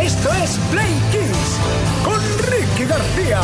Esto es Play Kiss con Ricky García.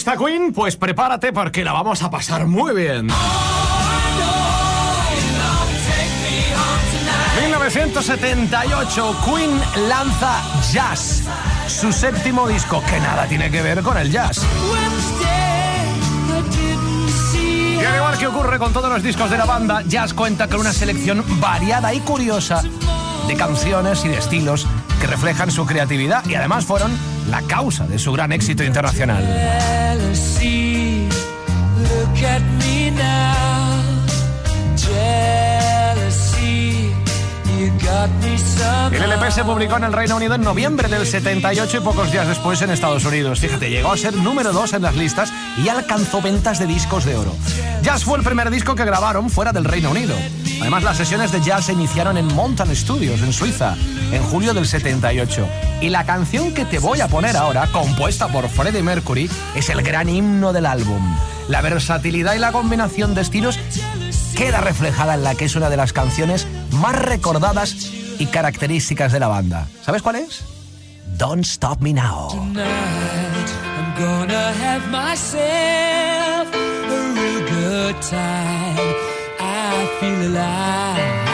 Gusta Queen? Pues prepárate porque la vamos a pasar muy bien. 1978, Queen lanza Jazz, su séptimo disco, que nada tiene que ver con el jazz. Y al igual que ocurre con todos los discos de la banda, Jazz cuenta con una selección variada y curiosa de canciones y de estilos que reflejan su creatividad y además fueron la causa de su gran éxito internacional. El LP se publicó en el Reino Unido en noviembre del 78 y pocos días después en Estados Unidos. Fíjate, llegó a ser número 2 en las listas y alcanzó ventas de discos de oro. Jazz fue el primer disco que grabaron fuera del Reino Unido. Además, las sesiones de jazz se iniciaron en Mountain Studios, en Suiza, en julio del 78. Y la canción que te voy a poner ahora, compuesta por Freddie Mercury, es el gran himno del álbum. La versatilidad y la combinación de estilos queda reflejada en la que es una de las canciones más recordadas y características de la banda. ¿Sabes cuál es? Don't Stop Me Now. Tonight, I'm gonna have a real good time. Feel alive.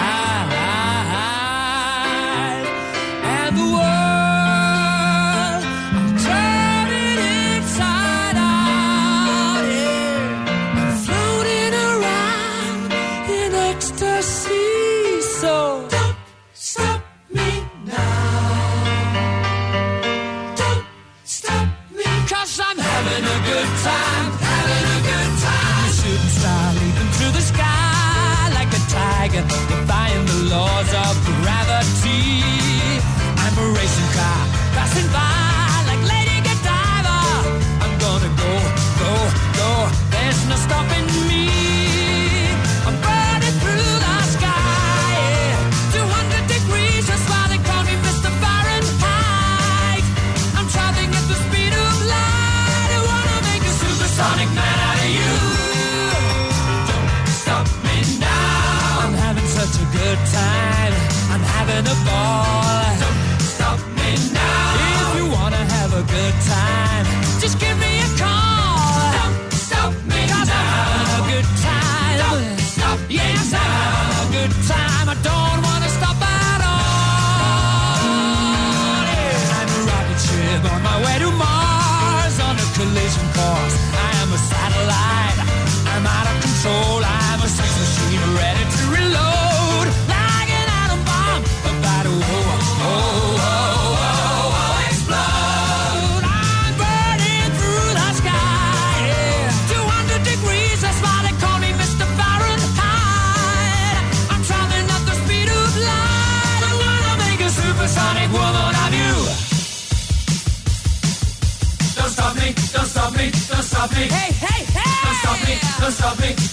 philosophic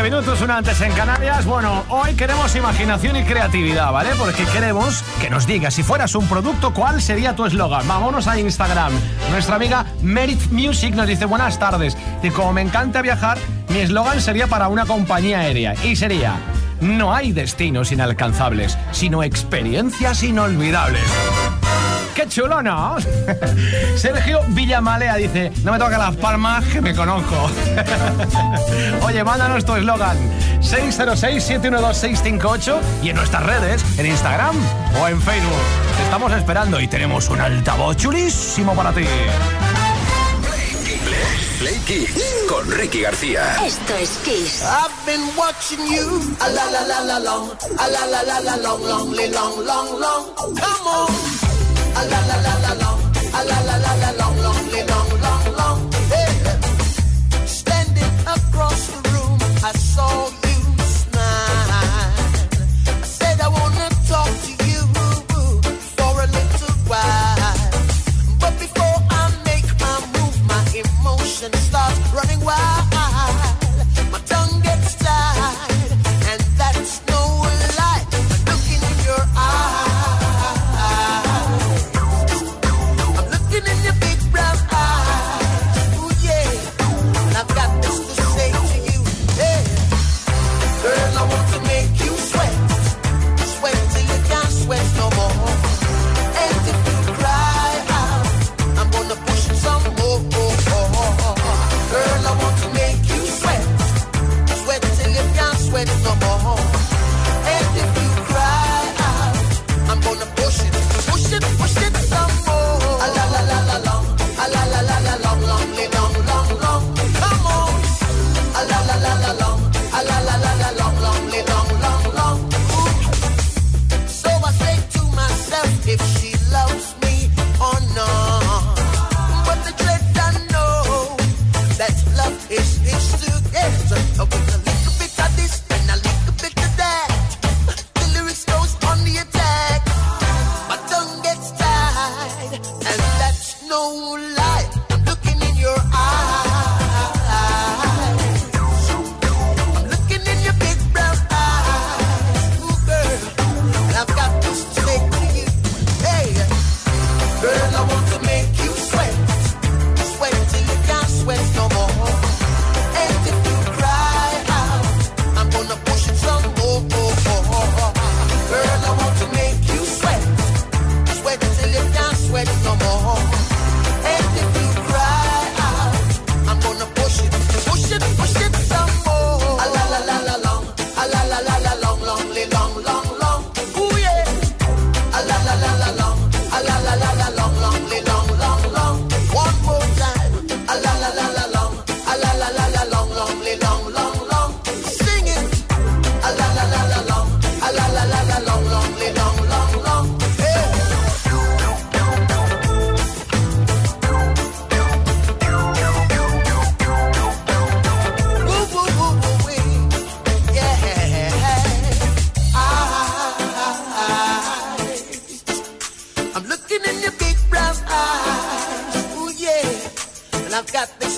6 y 20 minutos, una antes en Canarias. Bueno, hoy queremos imaginación y creatividad, ¿vale? Porque queremos que nos digas, si fueras un producto, ¿cuál sería tu eslogan? Vámonos a Instagram. Nuestra amiga Merit Music nos dice buenas tardes. Y como me encanta viajar, mi eslogan sería para una compañía aérea. Y sería, no hay destinos inalcanzables, sino experiencias inolvidables. ¡Qué chulo, no! Sergio Villamalea dice, no me toca las palmas que me conozco. Oye, mándanos tu eslogan 606-712-658 y en nuestras redes, en Instagram o en Facebook. Te estamos esperando y tenemos un altavoz chulísimo para ti. Play Kiss con Ricky García. Esto es Kiss. I've been watching you a la la la la long, a la la la la long, long, long, long, long. Come on. A la la la la long, a la la la la long, long, long. got the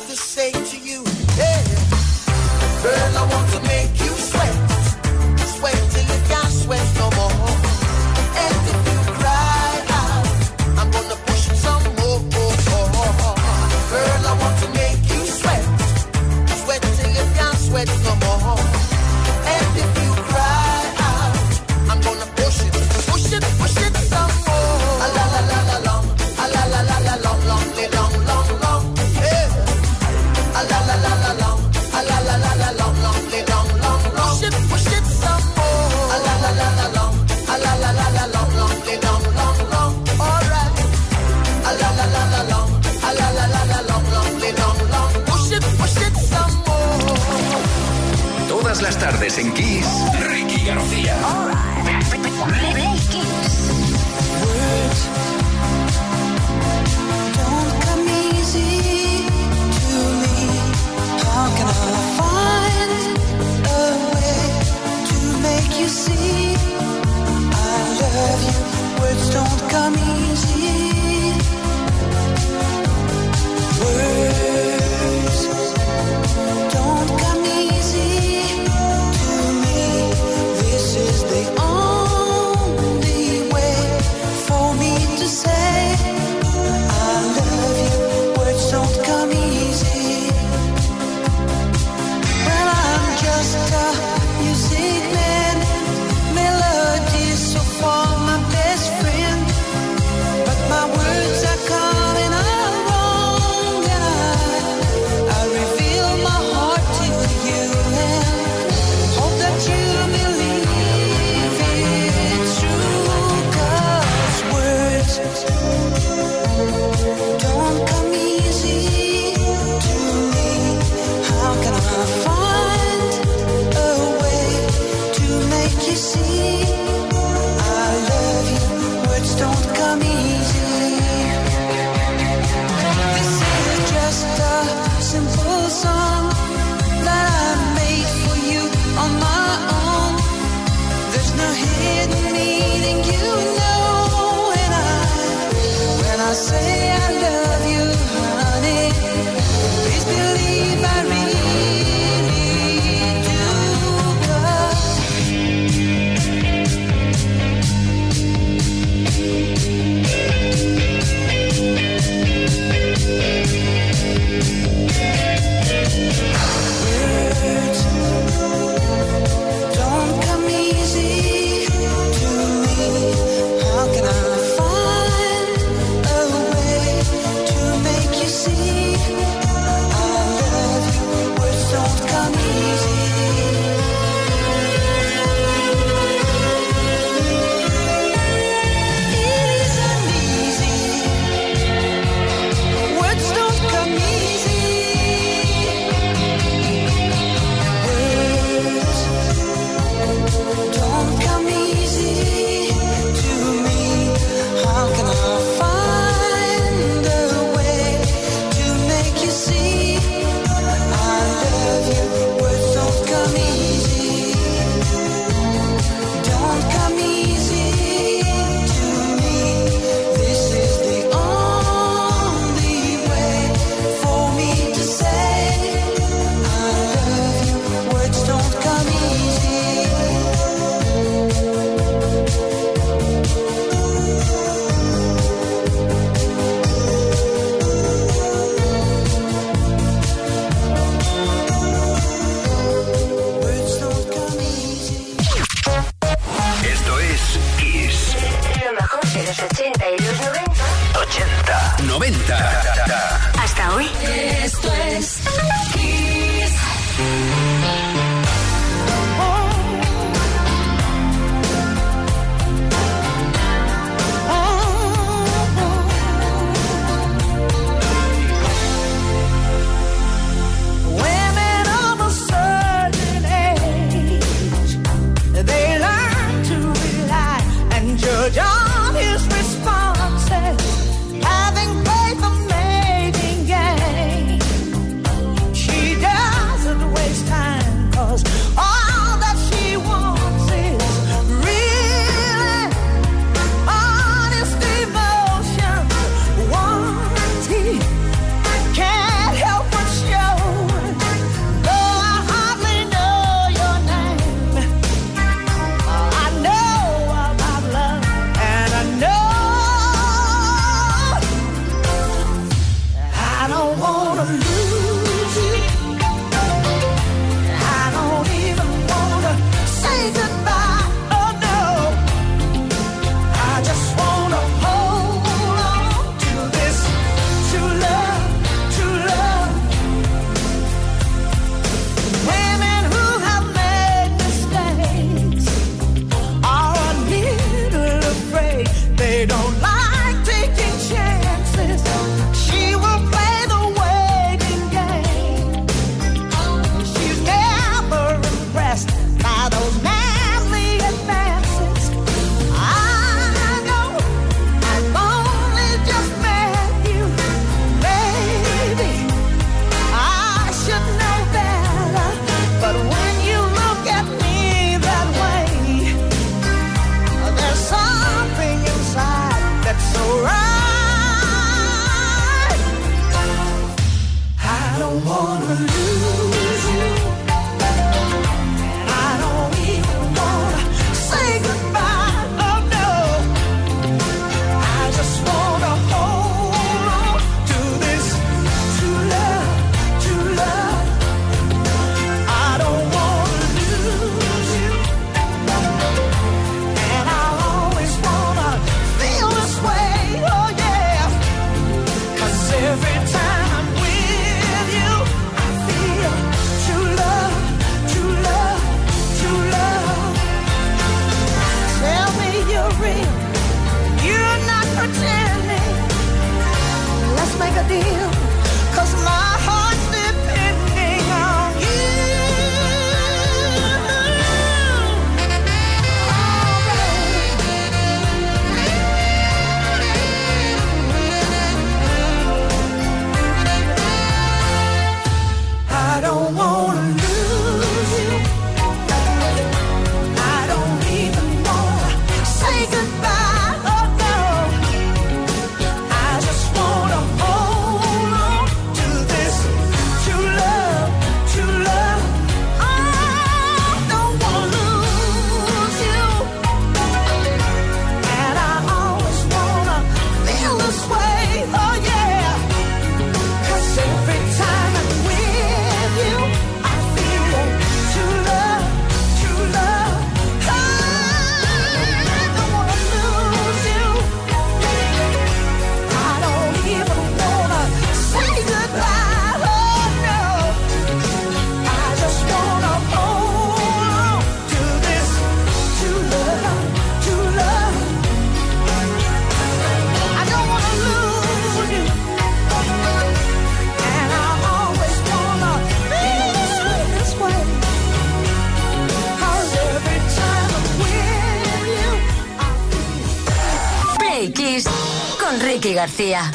García.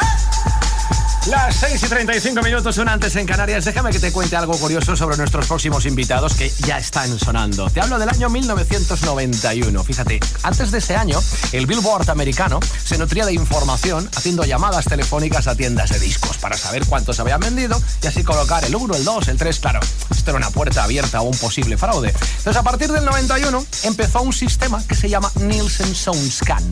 Las 6 y 35 minutos, un antes en Canarias. Déjame que te cuente algo curioso sobre nuestros próximos invitados que ya están sonando. Te hablo del año 1991. Fíjate, antes de ese año, el Billboard americano se nutría de información haciendo llamadas telefónicas a tiendas de discos para saber cuántos habían vendido y así colocar el 1, el 2, el 3. Claro, esto era una puerta abierta a un posible fraude. Entonces, a partir del 91 empezó un sistema que se llama Nielsen SoundScan.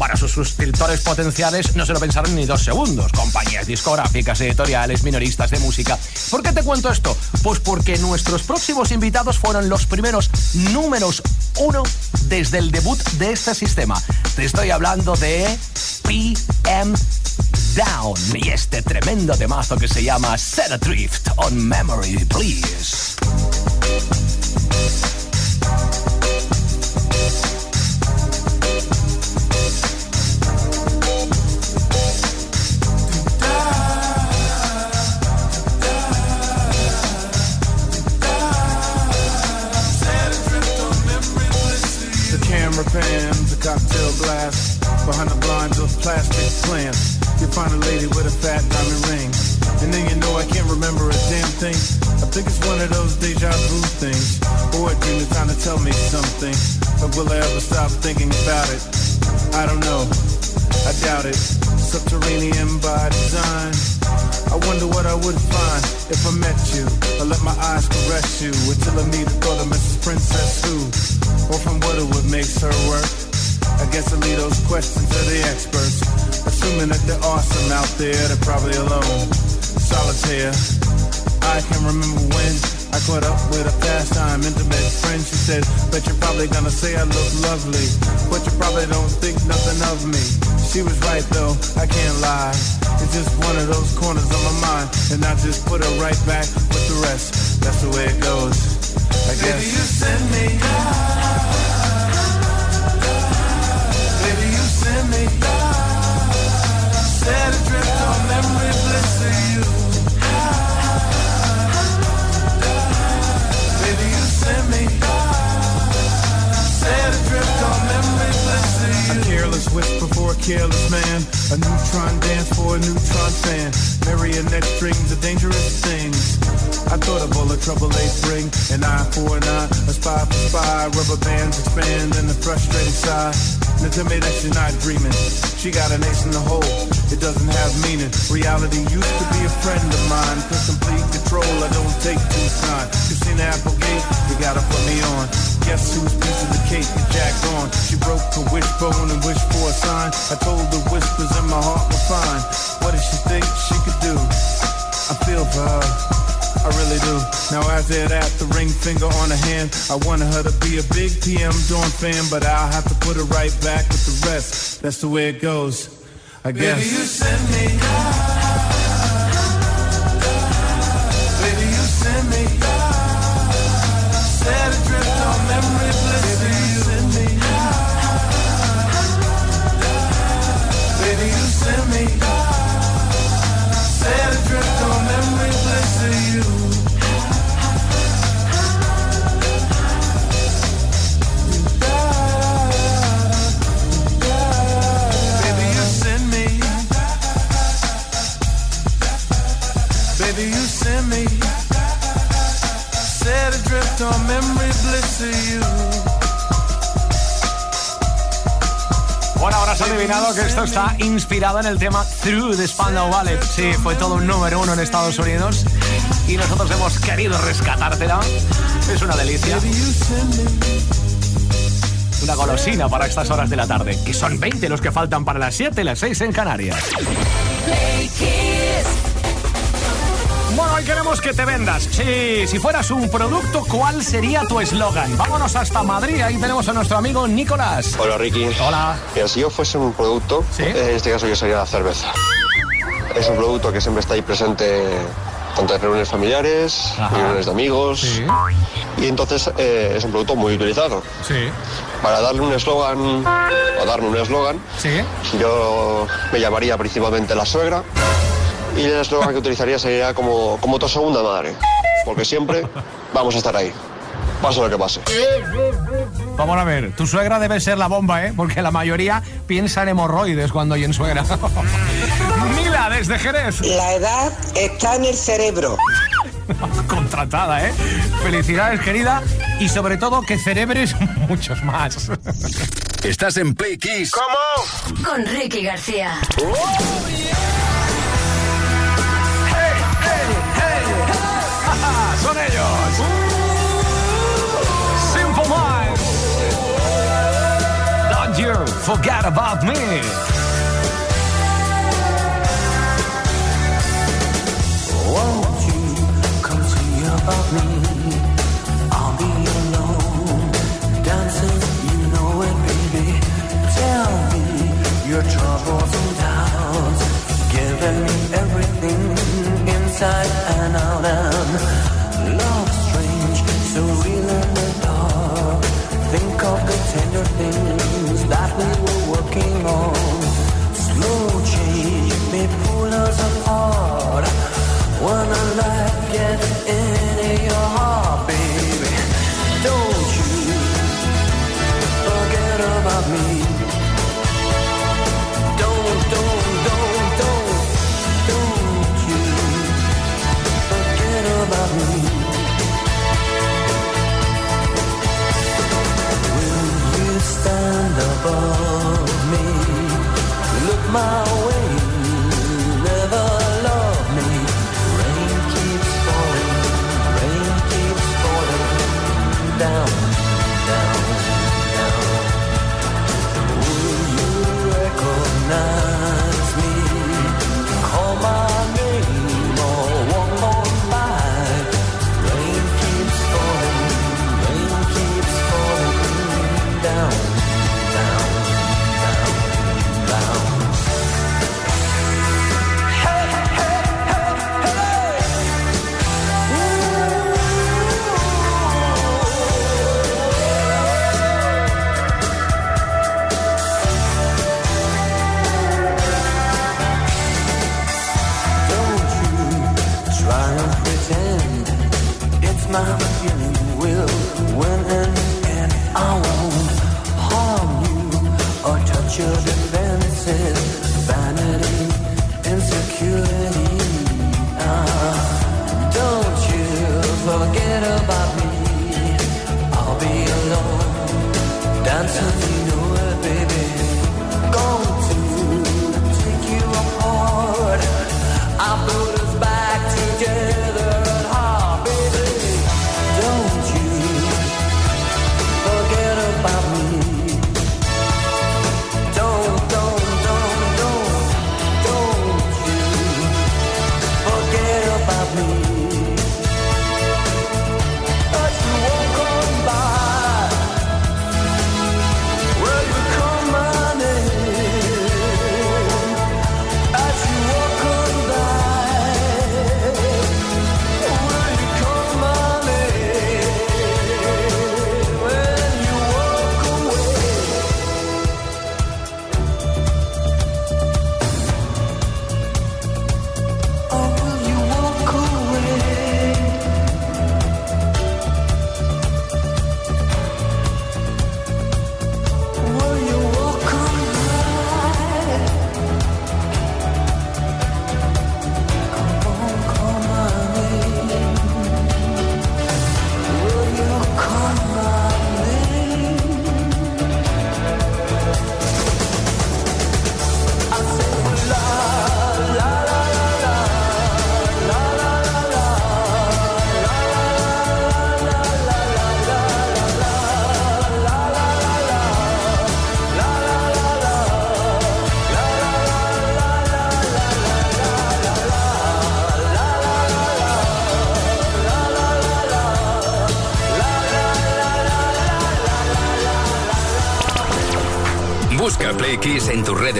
Para sus suscriptores potenciales no se lo pensaron ni dos segundos. Compañías discográficas, editoriales, minoristas de música. ¿Por qué te cuento esto? Pues porque nuestros próximos invitados fueron los primeros números uno desde el debut de este sistema. Te estoy hablando de PM Down y este tremendo temazo que se llama Set Adrift on Memory, please. Find a lady with a fat diamond ring. And then you know I can't remember a damn thing. I think it's one of those deja vu things. Or a dream is trying to tell me something. But will I ever stop thinking about it? I don't know. I doubt it. Subterranean by design. I wonder what I would find if I met you. I let my eyes caress you until I meet the thought of Mrs. Princess who, or from what it would makes her work. I guess I leave those questions to the experts. Assuming that they're awesome out there, they're probably alone. Solitaire. I can remember when I caught up with a pastime intimate friend. She said, Bet you're probably gonna say I look lovely, but you probably don't think nothing of me. She was right though, I can't lie. It's just one of those corners of my mind, and I just put her right back with the rest. That's the way it goes. I guess. Baby, you send me. Careless man. A neutron dance for a neutron fan. Marionette strings are dangerous things. I thought of all the trouble they bring. An eye for an eye, a spy for spy. Rubber bands expand and the frustrating sigh. Now tell me that you're not dreaming. She got an ace in the hole. It doesn't have meaning. Reality used to be a friend of mine. For complete control, I don't take too time. You seen the apple Applegate? You gotta put me on. Guess whose piece of the cake you jacked on? She broke her wishbone and wished for a sign. I told the whispers in my heart were fine. What did she think she could do? I feel for her. I really do. Now after that, the ring finger on her hand. I wanted her to be a big PM Dawn fan, but I'll have to put her right back with the rest. That's the way it goes. I guess. Baby, you send me. Bueno, ahora has adivinado que esto está inspirado en el tema Through the Spandau Ballet. Sí, fue todo un número uno en Estados Unidos y nosotros hemos querido rescatártela. Es una delicia. Una golosina para estas horas de la tarde, que son 20 los que faltan para las 7 y las 6 en Canarias. Bueno, hoy queremos que te vendas. Sí, si fueras un producto, ¿cuál sería tu eslogan? Vámonos hasta Madrid, ahí tenemos a nuestro amigo Nicolás. Hola Ricky. Hola. Mira, si yo fuese un producto, ¿Sí? en este caso yo sería la cerveza. Es un producto que siempre está ahí presente tanto en reuniones familiares, Ajá. reuniones de amigos. Sí. Y entonces eh, es un producto muy utilizado. Sí, Para darle un eslogan, o darme un eslogan, sí. yo me llamaría principalmente la suegra. Y el eslogan que utilizaría sería como, como tu segunda madre. Porque siempre vamos a estar ahí. Pase lo que pase. Vamos a ver, tu suegra debe ser la bomba, ¿eh? Porque la mayoría piensa en hemorroides cuando oyen suegra. Mila, desde Jerez. La edad está en el cerebro. Contratada, ¿eh? Felicidades, querida. Y sobre todo que cerebres muchos más. Estás en Play Kiss. Con Ricky García. Son ellos. Simple Minds. Don't you forget about me. Won't you come see about me? I'll be alone, dancing, you know it, baby. Tell me your troubles and doubts, giving me everything inside and out. And the things that we were working on. Slow change may pull us apart. When a light gets into smile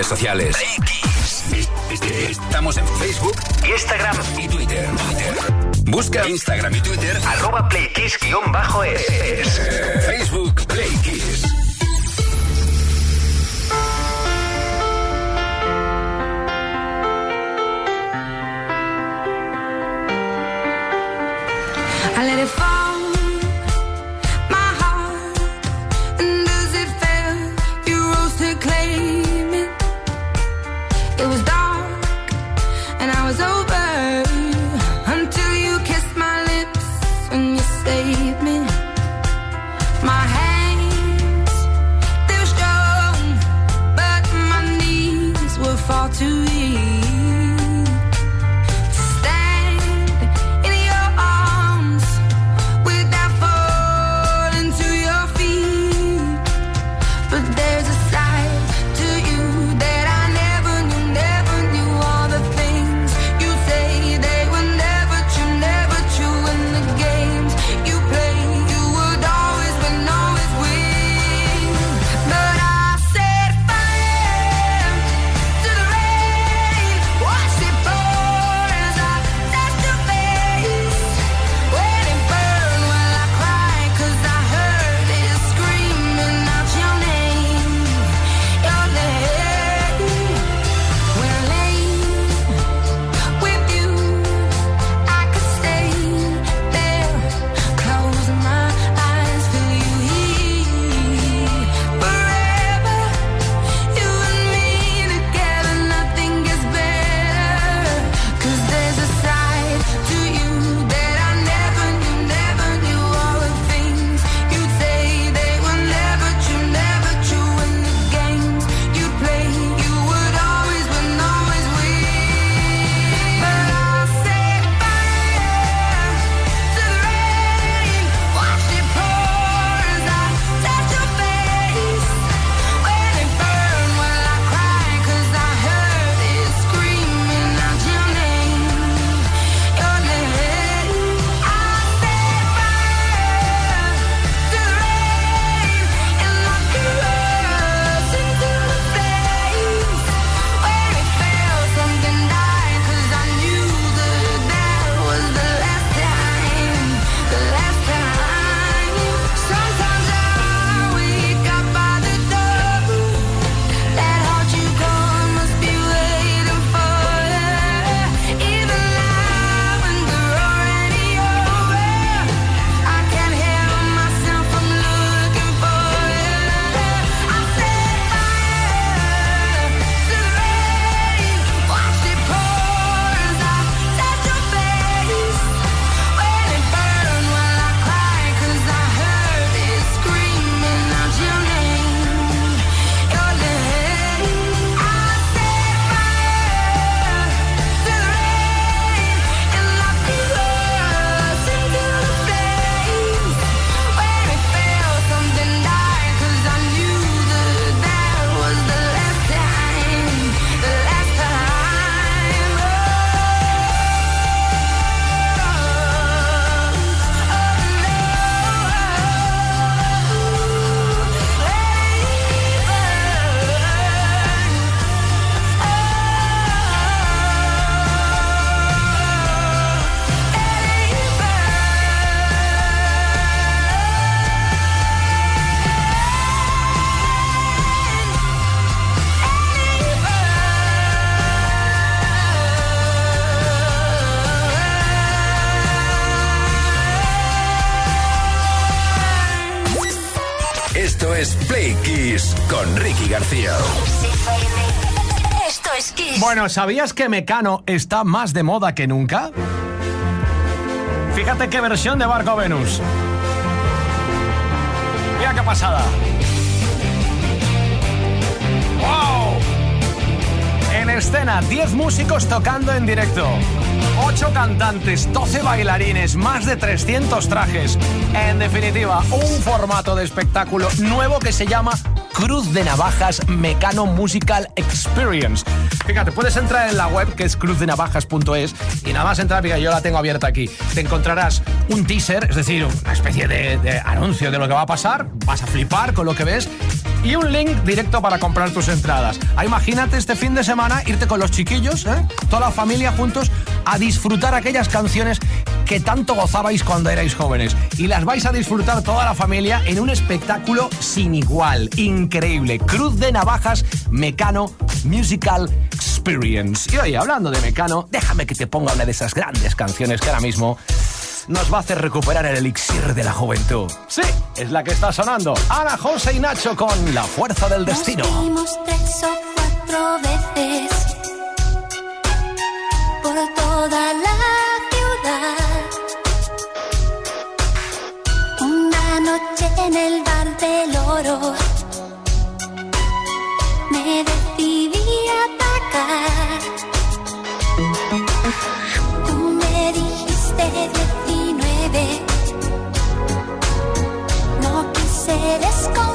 sociales. Estamos en Facebook, Instagram y Twitter. Busca Instagram y Twitter arroba playkiss-es. Facebook Play Kiss. I let it fall. Bueno, ¿sabías que Mecano está más de moda que nunca? Fíjate qué versión de Barco Venus. Mira qué pasada. ¡Wow! En escena, 10 músicos tocando en directo. 8 cantantes, 12 bailarines, más de 300 trajes. En definitiva, un formato de espectáculo nuevo que se llama Cruz de Navajas Mecano Musical Experience. Fíjate, puedes entrar en la web que es cruzdenavajas.es y nada más entrar, mira, yo la tengo abierta aquí. Te encontrarás un teaser, es decir, una especie de, anuncio de lo que va a pasar. Vas a flipar con lo que ves y un link directo para comprar tus entradas. Ah, imagínate este fin de semana irte con los chiquillos, ¿eh? toda la familia juntos, a disfrutar aquellas canciones que tanto gozabais cuando erais jóvenes. Y las vais a disfrutar toda la familia en un espectáculo sin igual, increíble. Cruz de Navajas, Mecano, Musical Experience. Y oye, hablando de Mecano, déjame que te ponga una de esas grandes canciones que ahora mismo nos va a hacer recuperar el elixir de la juventud. Sí, es la que está sonando. Ana, José y Nacho con La Fuerza del Destino. Nos tres o cuatro veces por toda la en el bar del oro. Me decidí atacar. Tú me dijiste no quise desconfiar,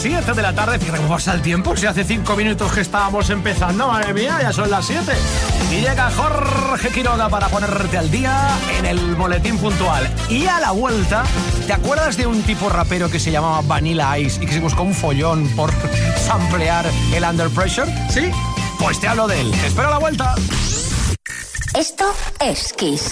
7 de la tarde. Fíjate cómo pasa el tiempo. Si hace 5 minutos que estábamos empezando, madre mía, ya son las 7. Y llega Jorge Quiroga para ponerte al día en el boletín puntual. Y a la vuelta, ¿te acuerdas de un tipo rapero que se llamaba Vanilla Ice y que se buscó un follón por samplear el Under Pressure? ¿Sí? Pues te hablo de él. Espero la vuelta. Esto es Kiss.